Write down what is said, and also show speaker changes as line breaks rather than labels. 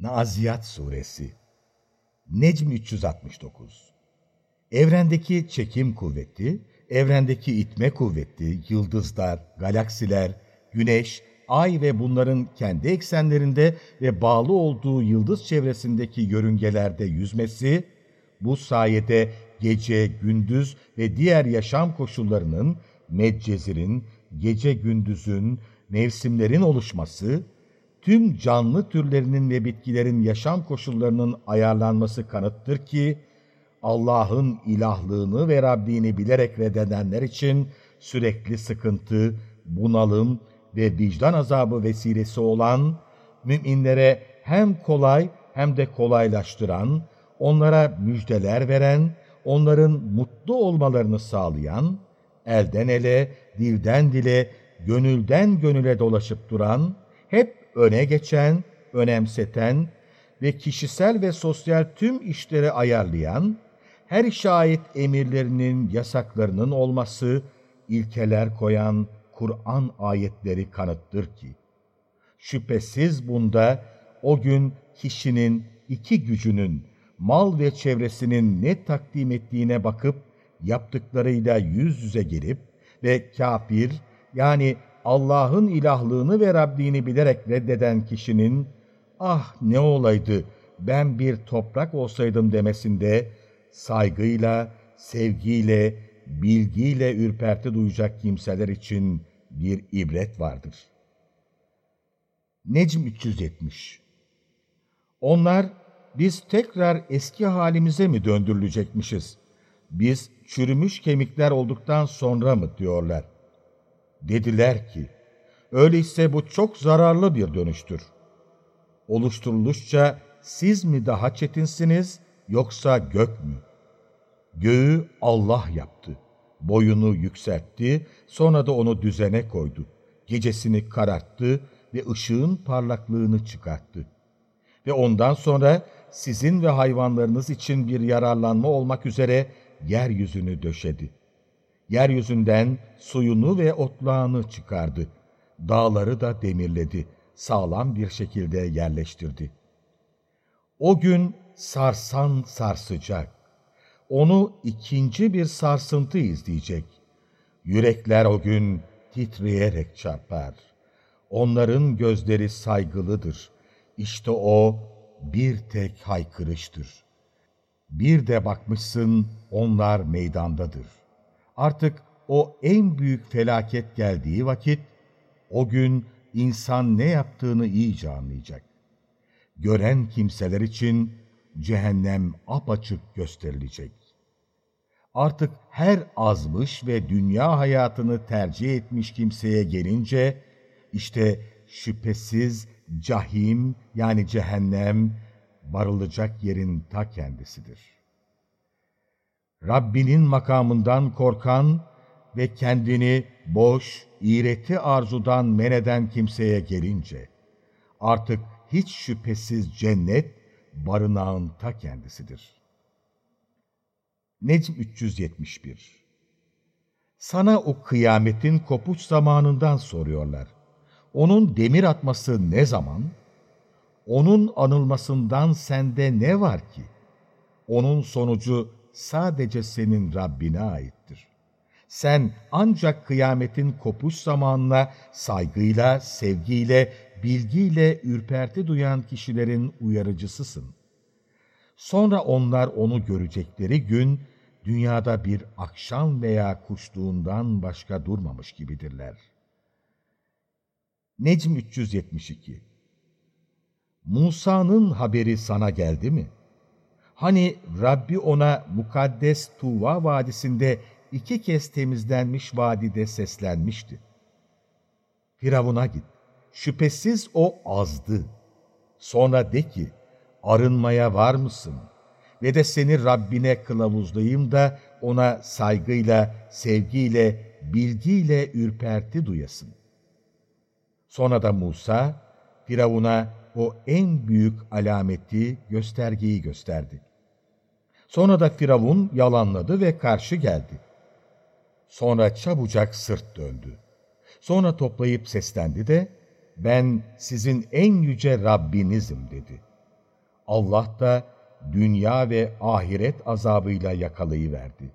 Naziyat Suresi Necm 369 Evrendeki çekim kuvveti, evrendeki itme kuvveti, yıldızlar, galaksiler, güneş, ay ve bunların kendi eksenlerinde ve bağlı olduğu yıldız çevresindeki yörüngelerde yüzmesi, bu sayede gece, gündüz ve diğer yaşam koşullarının, medcezirin, gece gündüzün, mevsimlerin oluşması, tüm canlı türlerinin ve bitkilerin yaşam koşullarının ayarlanması kanıttır ki, Allah'ın ilahlığını ve Rabbini bilerek reddedenler için sürekli sıkıntı, bunalım ve vicdan azabı vesilesi olan, müminlere hem kolay hem de kolaylaştıran, onlara müjdeler veren, onların mutlu olmalarını sağlayan, elden ele, dilden dile, gönülden gönüle dolaşıp duran, hep öne geçen, önemseten ve kişisel ve sosyal tüm işleri ayarlayan, her şahit emirlerinin, yasaklarının olması, ilkeler koyan Kur'an ayetleri kanıttır ki, şüphesiz bunda o gün kişinin iki gücünün, mal ve çevresinin ne takdim ettiğine bakıp, yaptıklarıyla yüz yüze gelip ve kafir, yani Allah'ın ilahlığını ve Rabbini bilerek reddeden kişinin, ah ne olaydı ben bir toprak olsaydım demesinde, saygıyla, sevgiyle, bilgiyle ürperti duyacak kimseler için bir ibret vardır. Necm 370 Onlar, biz tekrar eski halimize mi döndürülecekmişiz? Biz çürümüş kemikler olduktan sonra mı diyorlar. Dediler ki, öyleyse bu çok zararlı bir dönüştür. Oluşturuluşça siz mi daha çetinsiniz yoksa gök mü? Göğü Allah yaptı. Boyunu yükseltti, sonra da onu düzene koydu. Gecesini kararttı ve ışığın parlaklığını çıkarttı. Ve ondan sonra sizin ve hayvanlarınız için bir yararlanma olmak üzere yeryüzünü döşedi. Yeryüzünden suyunu ve otlağını çıkardı. Dağları da demirledi, sağlam bir şekilde yerleştirdi. O gün sarsan sarsacak. Onu ikinci bir sarsıntı izleyecek. Yürekler o gün titreyerek çarpar. Onların gözleri saygılıdır. İşte o bir tek haykırıştır. Bir de bakmışsın onlar meydandadır. Artık o en büyük felaket geldiği vakit, o gün insan ne yaptığını iyice anlayacak. Gören kimseler için cehennem apaçık gösterilecek. Artık her azmış ve dünya hayatını tercih etmiş kimseye gelince, işte şüphesiz cahim yani cehennem varılacak yerin ta kendisidir. Rabbinin makamından korkan ve kendini boş, iğreti arzudan men eden kimseye gelince, artık hiç şüphesiz cennet barınağın ta kendisidir. Necm 371 Sana o kıyametin kopuş zamanından soruyorlar. Onun demir atması ne zaman? Onun anılmasından sende ne var ki? Onun sonucu sadece senin Rabbine aittir. Sen ancak kıyametin kopuş zamanına saygıyla, sevgiyle, bilgiyle ürperti duyan kişilerin uyarıcısısın. Sonra onlar onu görecekleri gün, dünyada bir akşam veya kuşluğundan başka durmamış gibidirler. Necm 372 Musa'nın haberi sana geldi mi? Hani Rabbi ona mukaddes Tuva vadisinde iki kez temizlenmiş vadide seslenmişti. Firavun'a git, şüphesiz o azdı. Sonra de ki, arınmaya var mısın? Ve de seni Rabbine kılavuzlayayım da ona saygıyla, sevgiyle, bilgiyle ürperti duyasın. Sonra da Musa, Firavun'a o en büyük alameti, göstergeyi gösterdi. Sonra da Firavun yalanladı ve karşı geldi. Sonra çabucak sırt döndü. Sonra toplayıp seslendi de, ben sizin en yüce Rabbinizim dedi. Allah da dünya ve ahiret azabıyla yakalayıverdi.